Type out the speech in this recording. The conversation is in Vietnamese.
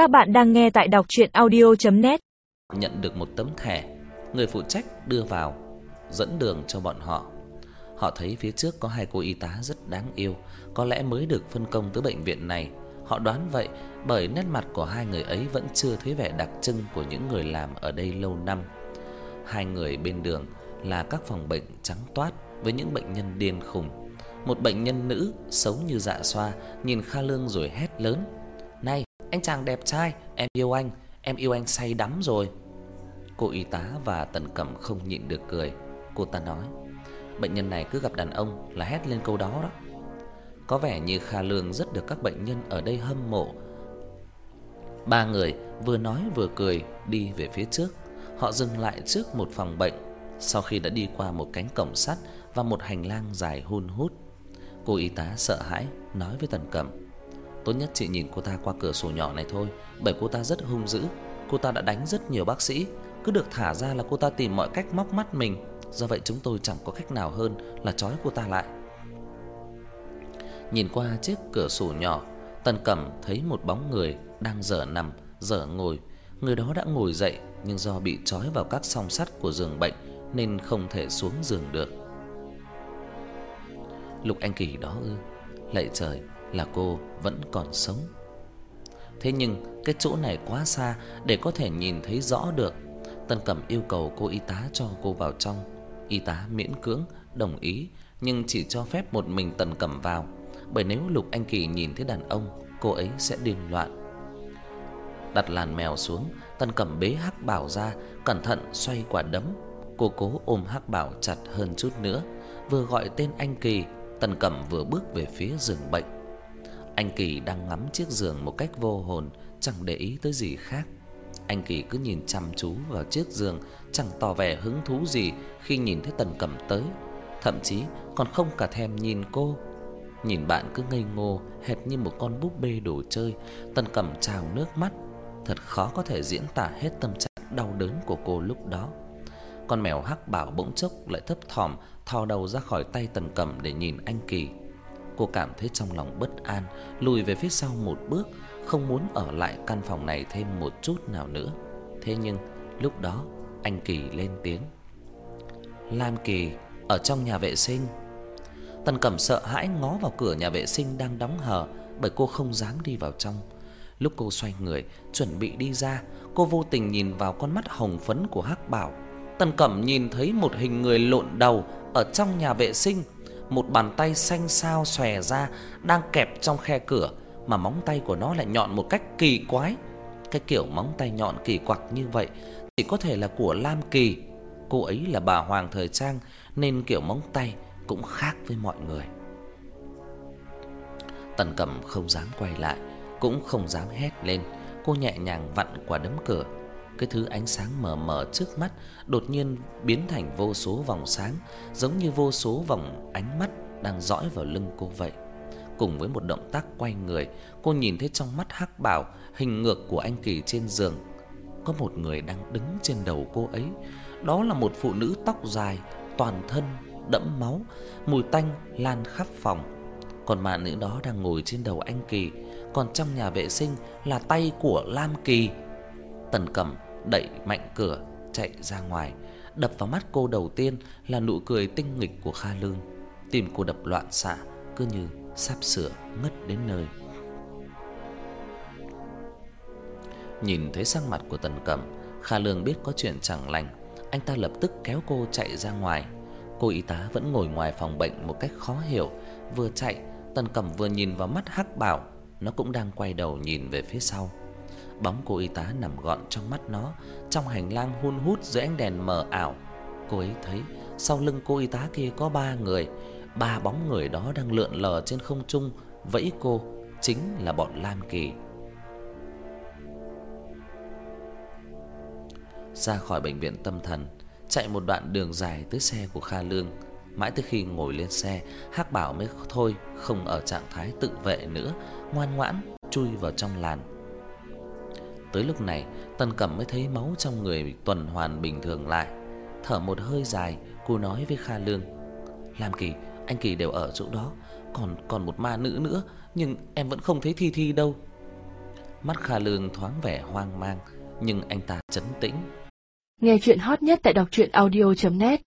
Các bạn đang nghe tại đọc audio net Nhận được một tấm thẻ, người phụ trách đưa vào, dẫn đường cho bọn họ. Họ thấy phía trước có hai cô y tá rất đáng yêu, có lẽ mới được phân công tới bệnh viện này. Họ đoán vậy bởi nét mặt của hai người ấy vẫn chưa thấy vẻ đặc trưng của những người làm ở đây lâu năm. Hai người bên đường là các phòng bệnh trắng toát với những bệnh nhân điên khùng. Một bệnh nhân nữ xấu như dạ xoa nhìn Kha Lương rồi hét lớn: anh chàng đẹp trai, em yêu anh, em yêu anh say đắm rồi." Cô y tá và Tần Cẩm không nhịn được cười. Cô ta nói: "Bệnh nhân này cứ gặp đàn ông là hét lên câu đó đó." Có vẻ như Kha Lương rất được các bệnh nhân ở đây hâm mộ. Ba người vừa nói vừa cười đi về phía trước. Họ dừng lại trước một phòng bệnh, sau khi đã đi qua một cánh cổng sắt và một hành lang dài hun hút. Cô y tá sợ hãi nói với Tần Cẩm: "Tốt nhất chị nhìn cô ta qua cửa sổ nhỏ này thôi, bởi cô ta rất hung dữ, cô ta đã đánh rất nhiều bác sĩ, cứ được thả ra là cô ta tìm mọi cách móc mắt mình, do vậy chúng tôi chẳng có cách nào hơn là trói cô ta lại." Nhìn qua chiếc cửa sổ nhỏ, Tần Cẩm thấy một bóng người đang dở nằm, dở ngồi. Người đó đã ngồi dậy nhưng do bị trói vào các song sắt của giường bệnh nên không thể xuống giường được. Lục Anh Kỳ đó ư? Lạy trời, là cô vẫn còn sống. Thế nhưng cái chỗ này quá xa để có thể nhìn thấy rõ được. Tần Cẩm yêu cầu cô y tá cho cô vào trong. Y tá miễn cưỡng đồng ý nhưng chỉ cho phép một mình Tần Cẩm vào, bởi nếu Lục Anh Kỳ nhìn thấy đàn ông, cô ấy sẽ điên loạn. Đặt làn mèo xuống, Tần Cẩm bế Hắc Bảo ra, cẩn thận xoay quả đấm. Cô cố ôm Hắc Bảo chặt hơn chút nữa, vừa gọi tên anh Kỳ, Tần Cẩm vừa bước về phía giường bệnh. Anh Kỳ đang ngắm chiếc giường một cách vô hồn, chẳng để ý tới gì khác. Anh Kỳ cứ nhìn chăm chú vào chiếc giường, chẳng tỏ vẻ hứng thú gì khi nhìn thấy Tần Cẩm tới, thậm chí còn không cả thèm nhìn cô. Nhìn bạn cứ ngây ngô, hệt như một con búp bê đồ chơi, Tần Cẩm trào nước mắt, thật khó có thể diễn tả hết tâm trạng đau đớn của cô lúc đó. Con mèo hắc bảo bỗng chốc lại thấp thỏm thò đầu ra khỏi tay Tần Cẩm để nhìn anh Kỳ. Cô cảm thấy trong lòng bất an, lùi về phía sau một bước, không muốn ở lại căn phòng này thêm một chút nào nữa. Thế nhưng, lúc đó anh Kỳ lên tiếng. "Lam Kỳ, ở trong nhà vệ sinh." Tần Cẩm sợ hãi ngó vào cửa nhà vệ sinh đang đóng hờ, bởi cô không dám đi vào trong. Lúc cô xoay người, chuẩn bị đi ra, cô vô tình nhìn vào con mắt hồng phấn của Hắc Bảo. Tần Cẩm nhìn thấy một hình người lộn đầu ở trong nhà vệ sinh, một bàn tay xanh xao xòe ra đang kẹp trong khe cửa, mà móng tay của nó lại nhọn một cách kỳ quái. Cái kiểu móng tay nhọn kỳ quặc như vậy chỉ có thể là của Lam Kỳ. Cô ấy là bà hoàng thời trang nên kiểu móng tay cũng khác với mọi người. Tần Cẩm không dám quay lại, cũng không dám hét lên, cô nhẹ nhàng vặn quả đấm cửa. Cái thứ ánh sáng mờ mờ trước mắt đột nhiên biến thành vô số vòng sáng, giống như vô số vòng ánh mắt đang dõi vào lưng cô vậy. Cùng với một động tác quay người, cô nhìn thấy trong mắt Hắc Bảo hình ngược của anh Kỳ trên giường. Có một người đang đứng trên đầu cô ấy, đó là một phụ nữ tóc dài, toàn thân đẫm máu, mùi tanh lan khắp phòng. Còn mà nữ đó đang ngồi trên đầu anh Kỳ, còn trong nhà vệ sinh là tay của Lam Kỳ. Tần Cẩm đẩy mạnh cửa chạy ra ngoài, đập vào mắt cô đầu tiên là nụ cười tinh nghịch của Kha Lương. Tim cô đập loạn xạ, cứ như sắp sửa ngất đến nơi. Nhìn thấy sắc mặt của Tần Cẩm, Kha Lương biết có chuyện chẳng lành, anh ta lập tức kéo cô chạy ra ngoài. Cô y tá vẫn ngồi ngoài phòng bệnh một cách khó hiểu, vừa chạy, Tần Cẩm vừa nhìn vào mắt Hắc Bảo, nó cũng đang quay đầu nhìn về phía sau. Bóng cô y tá nằm gọn trong mắt nó, trong hành lang hun hút dưới ánh đèn mờ ảo. Cô ấy thấy sau lưng cô y tá kia có ba người, ba bóng người đó đang lượn lờ trên không trung, vẫy cô, chính là bọn Lam Kỳ. Ra khỏi bệnh viện tâm thần, chạy một đoạn đường dài tới xe của Kha Lương. Mãi tới khi ngồi lên xe, Hắc Bảo mới thôi không ở trạng thái tự vệ nữa, ngoan ngoãn chui vào trong làn. Tới lúc này, Tần Cẩm mới thấy máu trong người tuần hoàn bình thường lại. Thở một hơi dài, cô nói với Kha Lương: "Lam Kỳ, anh Kỳ đều ở chỗ đó, còn còn một ma nữ nữa, nhưng em vẫn không thấy Thi Thi đâu." mắt Kha Lương thoáng vẻ hoang mang, nhưng anh ta trấn tĩnh. Nghe chuyện hot nhất tại đọc truyện audio net